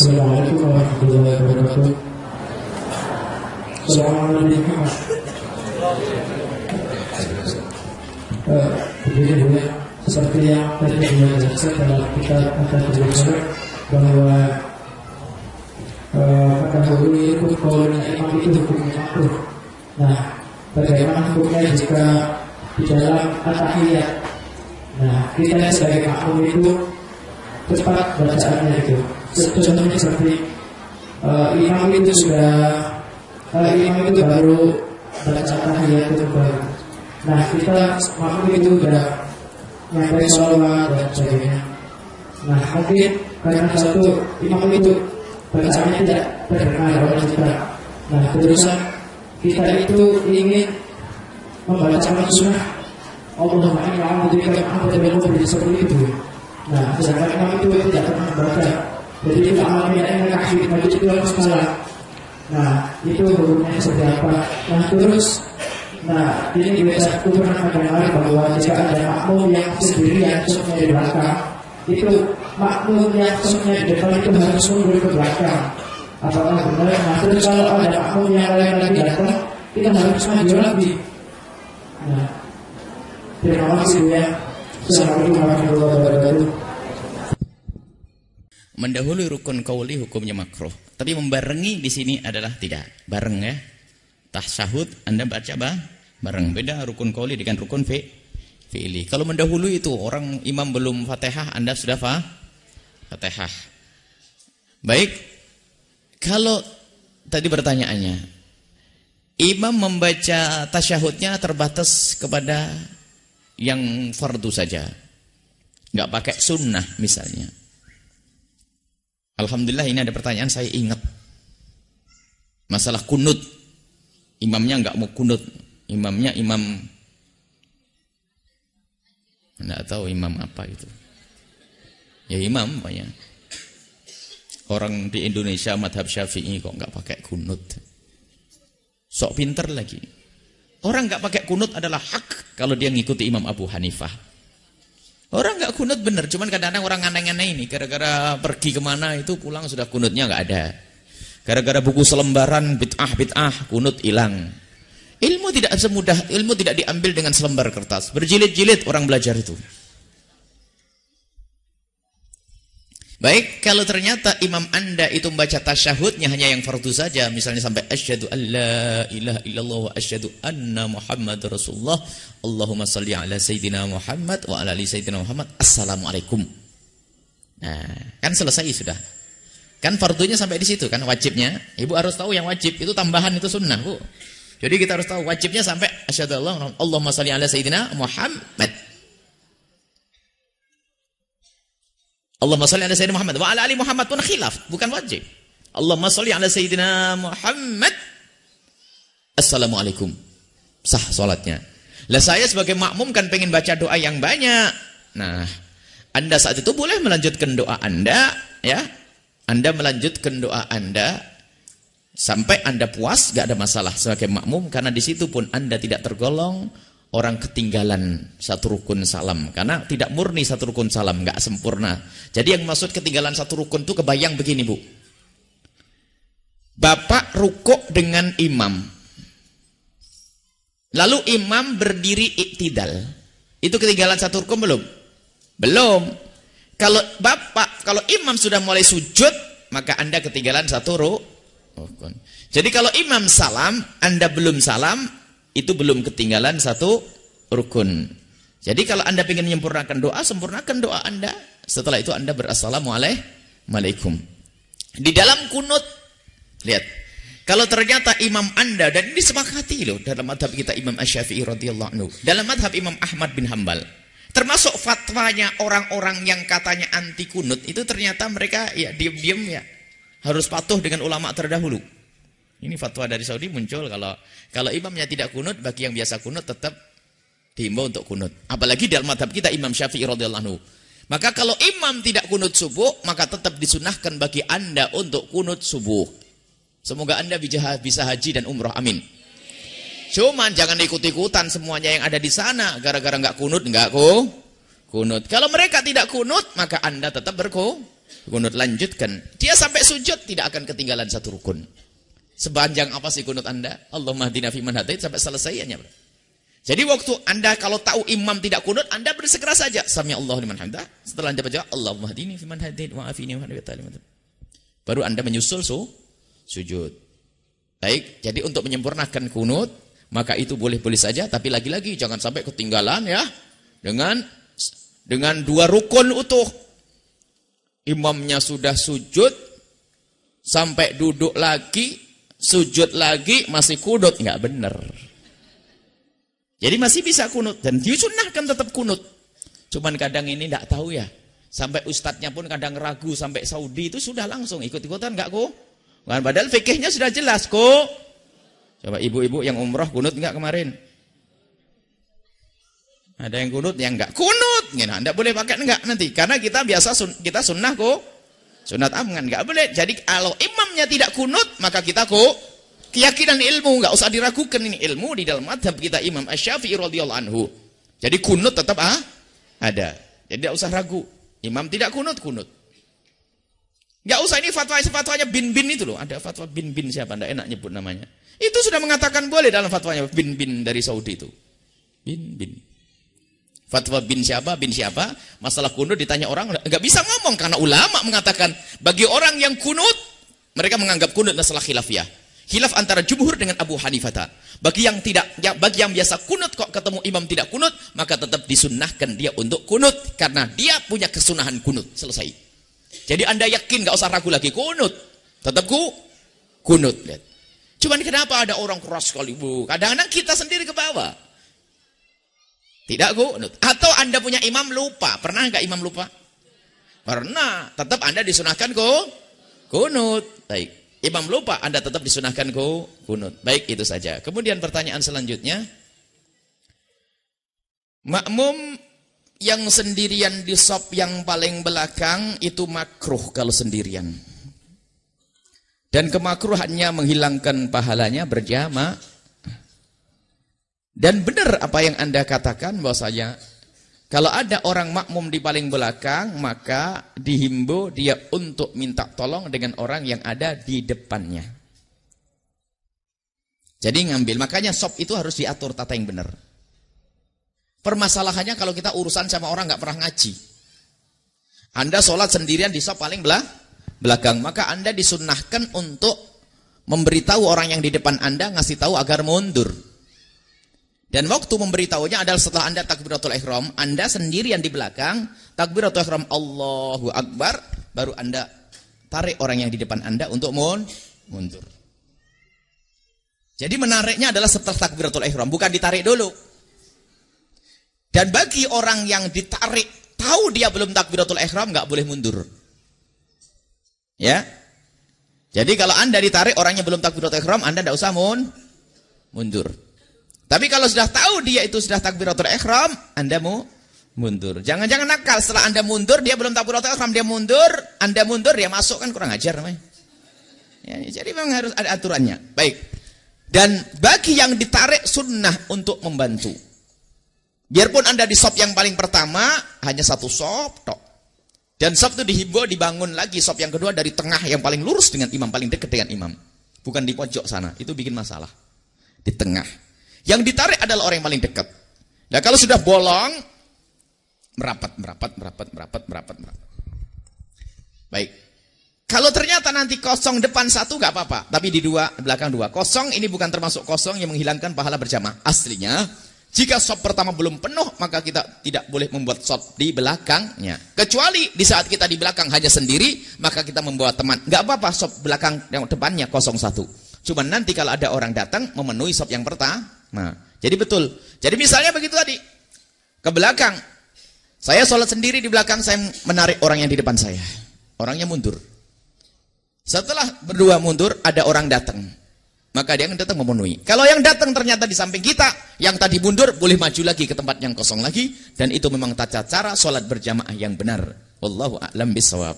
Assalamualaikum warahmatullahi wabarakatuh. Assalamualaikum. Eh, begini ya, seperti yang tadi beliau jelaskan dalam kitab akan Belajar bahwa eh, pada dulu ikut kaulnya imam itu hukumnya makruh. Nah, bagaimana hukumnya jika di dalam at-tahiyat? Nah, kita sebagai makmum itu cepat bacaannya itu. Contohnya seperti uh, imam itu sudah uh, imam itu baru baca tahiyat itu baru. Nah kita makmum itu sudah nyampe sholawat dan sebagainya. Nah mungkin karena satu imam itu bacaannya tidak terdengar oleh kita. Nah terusan kita itu ingin membaca sunnah Allahumma inni a'udzubika min a'udzubika seperti itu. Nah, sedangkan imam itu tidak pernah membaca. Jadi kita alami yang bagi itu harus salah. Nah, itu hukumnya seperti apa? Nah, terus Nah, ini biasa aku pernah mendengar bahwa jika ada makmum yang sendirian sesungguhnya di belakang, itu makmum yang sesungguhnya di depan itu harus mundur ke belakang. Apakah benar? Nah, terus kalau ada makmum yang lain lagi datang, kita harus maju lagi. Nah, terima kasih ya. Assalamualaikum warahmatullahi wabarakatuh. Mendahului rukun kauli hukumnya makruh. Tapi membarengi di sini adalah tidak. Bareng ya. Tasyahud Anda baca bah? bareng. Beda rukun kauli dengan rukun fi fi'li. Kalau mendahului itu orang imam belum Fatihah Anda sudah fa Fatihah. Baik. Kalau tadi pertanyaannya imam membaca tasyahudnya terbatas kepada yang fardu saja. Enggak pakai sunnah misalnya. Alhamdulillah ini ada pertanyaan saya ingat. Masalah kunut. Imamnya enggak mau kunut. Imamnya imam enggak tahu imam apa itu. Ya imam ya. Orang di Indonesia madhab syafi'i kok enggak pakai kunut. Sok pinter lagi. Orang enggak pakai kunut adalah hak kalau dia ngikuti Imam Abu Hanifah. Orang nggak kunut bener, cuman kadang-kadang orang aneh-aneh ini gara-gara pergi ke mana itu pulang sudah kunutnya nggak ada. Gara-gara buku selembaran bid'ah bid'ah kunut hilang. Ilmu tidak semudah, ilmu tidak diambil dengan selembar kertas. Berjilid-jilid orang belajar itu. Baik, kalau ternyata imam anda itu membaca tasyahudnya hanya yang fardu saja, misalnya sampai asyhadu alla ilaha illallah wa asyhadu anna muhammad rasulullah, Allahumma salli ala sayyidina Muhammad wa ala ali sayyidina Muhammad, assalamualaikum. Nah, kan selesai sudah. Kan fardunya sampai di situ kan wajibnya. Ibu harus tahu yang wajib itu tambahan itu sunnah, Bu. Jadi kita harus tahu wajibnya sampai asyhadu Allah Allahumma salli ala sayyidina Muhammad. Allahumma salli ala sayyidina Muhammad wa ala ali Muhammad pun khilaf, bukan wajib. Allahumma salli ala sayyidina Muhammad. Assalamualaikum. Sah salatnya. Lah saya sebagai makmum kan pengen baca doa yang banyak. Nah, Anda saat itu boleh melanjutkan doa Anda, ya. Anda melanjutkan doa Anda sampai Anda puas, gak ada masalah sebagai makmum karena di situ pun Anda tidak tergolong orang ketinggalan satu rukun salam. Karena tidak murni satu rukun salam nggak sempurna. Jadi yang maksud ketinggalan satu rukun itu kebayang begini bu. Bapak rukuk dengan imam. Lalu imam berdiri iktidal. Itu ketinggalan satu rukun belum? Belum. Kalau bapak kalau imam sudah mulai sujud maka anda ketinggalan satu rukun. Jadi kalau imam salam anda belum salam itu belum ketinggalan satu rukun. Jadi kalau anda ingin menyempurnakan doa, sempurnakan doa anda. Setelah itu anda berassalamualaikum. Di dalam kunut, lihat. Kalau ternyata imam anda, dan ini sepakati loh, dalam madhab kita Imam Ash-Syafi'i radhiyallahu anhu. Dalam madhab Imam Ahmad bin Hambal. Termasuk fatwanya orang-orang yang katanya anti kunut, itu ternyata mereka ya diam-diam ya. Harus patuh dengan ulama terdahulu. Ini fatwa dari Saudi muncul kalau kalau imamnya tidak kunut bagi yang biasa kunut tetap diimbau untuk kunut. Apalagi dalam madhab kita Imam Syafi'i radhiyallahu anhu. Maka kalau imam tidak kunut subuh maka tetap disunahkan bagi anda untuk kunut subuh. Semoga anda bisa haji dan umroh. Amin. Cuman jangan ikut-ikutan semuanya yang ada di sana gara-gara nggak kunut nggak ku kunut. Kalau mereka tidak kunut maka anda tetap berku Kunut lanjutkan. Dia sampai sujud tidak akan ketinggalan satu rukun. Sepanjang apa sih kunut Anda? Allahumma hdina fiman hadait sampai selesainya. Jadi waktu Anda kalau tahu imam tidak kunut, Anda bersegera saja. Sami Allah liman hamdah. Setelah Anda baca Allahumma hdini fiman hadait wa afini wa Baru Anda menyusul su, sujud. Baik, jadi untuk menyempurnakan kunut, maka itu boleh-boleh saja, tapi lagi-lagi jangan sampai ketinggalan ya. Dengan dengan dua rukun utuh. Imamnya sudah sujud, sampai duduk lagi, sujud lagi, masih kunut. Enggak benar. Jadi masih bisa kunut. Dan disunahkan tetap kunut. Cuman kadang ini enggak tahu ya. Sampai ustadznya pun kadang ragu. Sampai Saudi itu sudah langsung ikut-ikutan enggak kok? Kan padahal fikihnya sudah jelas kok. Coba ibu-ibu yang umroh kunut enggak kemarin? Ada yang kunut, yang enggak. Kunut. Enggak boleh pakai enggak nanti. Karena kita biasa sun, kita sunnah kok. Sunat aman enggak boleh. Jadi kalau imamnya tidak kunut, maka kita kok Keyakinan ilmu nggak usah diragukan ini ilmu di dalam madhab kita Imam Asy-Syafi'i radhiyallahu anhu. Jadi kunut tetap ah, ada. Jadi tidak usah ragu. Imam tidak kunut kunut. Nggak usah ini fatwa fatwanya bin bin itu loh. Ada fatwa bin bin siapa? Nggak enak nyebut namanya. Itu sudah mengatakan boleh dalam fatwanya bin bin dari Saudi itu. Bin bin. Fatwa bin siapa, bin siapa, masalah kunut ditanya orang, nggak bisa ngomong karena ulama mengatakan bagi orang yang kunut, mereka menganggap kunut masalah khilafiyah. Hilaf antara jumhur dengan Abu Hanifah. Bagi yang tidak, ya, bagi yang biasa kunut kok ketemu imam tidak kunut, maka tetap disunnahkan dia untuk kunut karena dia punya kesunahan kunut. Selesai. Jadi anda yakin nggak usah ragu lagi kunut, tetap ku kunut. Cuman kenapa ada orang keras sekali bu? Kadang-kadang kita sendiri ke bawah. Tidak kunut. Atau anda punya imam lupa. Pernah nggak imam lupa? Pernah. Tetap anda disunahkan ku kunut. Baik. Imam lupa, Anda tetap disunahkan ku kunut. Baik, itu saja. Kemudian pertanyaan selanjutnya. Makmum yang sendirian di sop yang paling belakang itu makruh kalau sendirian. Dan kemakruhannya menghilangkan pahalanya berjamaah. Dan benar apa yang Anda katakan bahwasanya kalau ada orang makmum di paling belakang, maka dihimbau dia untuk minta tolong dengan orang yang ada di depannya. Jadi ngambil, makanya sop itu harus diatur tata yang benar. Permasalahannya kalau kita urusan sama orang nggak pernah ngaji. Anda sholat sendirian di sop paling belah, belakang, maka Anda disunahkan untuk memberitahu orang yang di depan Anda, ngasih tahu agar mundur. Dan waktu memberitahunya adalah setelah Anda takbiratul ihram, Anda sendirian di belakang, takbiratul ihram Allahu Akbar, baru Anda tarik orang yang di depan Anda untuk mundur. Jadi menariknya adalah setelah takbiratul ihram, bukan ditarik dulu. Dan bagi orang yang ditarik, tahu dia belum takbiratul ihram, nggak boleh mundur. Ya. Jadi kalau Anda ditarik orangnya belum takbiratul ihram, Anda tidak usah mundur. Tapi kalau sudah tahu dia itu sudah takbiratul ihram, Anda mau mundur. Jangan-jangan nakal setelah Anda mundur, dia belum takbiratul ihram, dia mundur, Anda mundur, dia masuk kan kurang ajar namanya. Ya, jadi memang harus ada aturannya. Baik. Dan bagi yang ditarik sunnah untuk membantu. Biarpun Anda di sop yang paling pertama, hanya satu sop tok. Dan sop itu dihimbau dibangun lagi sop yang kedua dari tengah yang paling lurus dengan imam, paling dekat dengan imam. Bukan di pojok sana, itu bikin masalah. Di tengah. Yang ditarik adalah orang yang paling dekat. Nah kalau sudah bolong, merapat, merapat, merapat, merapat, merapat, merapat. Baik. Kalau ternyata nanti kosong depan satu nggak apa-apa, tapi di dua belakang dua kosong ini bukan termasuk kosong yang menghilangkan pahala berjamaah. Aslinya, jika sop pertama belum penuh, maka kita tidak boleh membuat sop di belakangnya. Kecuali di saat kita di belakang hanya sendiri, maka kita membawa teman. Nggak apa-apa sop belakang yang depannya kosong satu. Cuman nanti kalau ada orang datang memenuhi sop yang pertama, Nah, jadi betul. Jadi misalnya begitu tadi. Ke belakang. Saya sholat sendiri di belakang, saya menarik orang yang di depan saya. Orangnya mundur. Setelah berdua mundur, ada orang datang. Maka dia akan datang memenuhi. Kalau yang datang ternyata di samping kita, yang tadi mundur, boleh maju lagi ke tempat yang kosong lagi. Dan itu memang tata cara sholat berjamaah yang benar. Wallahu a'lam bisawab.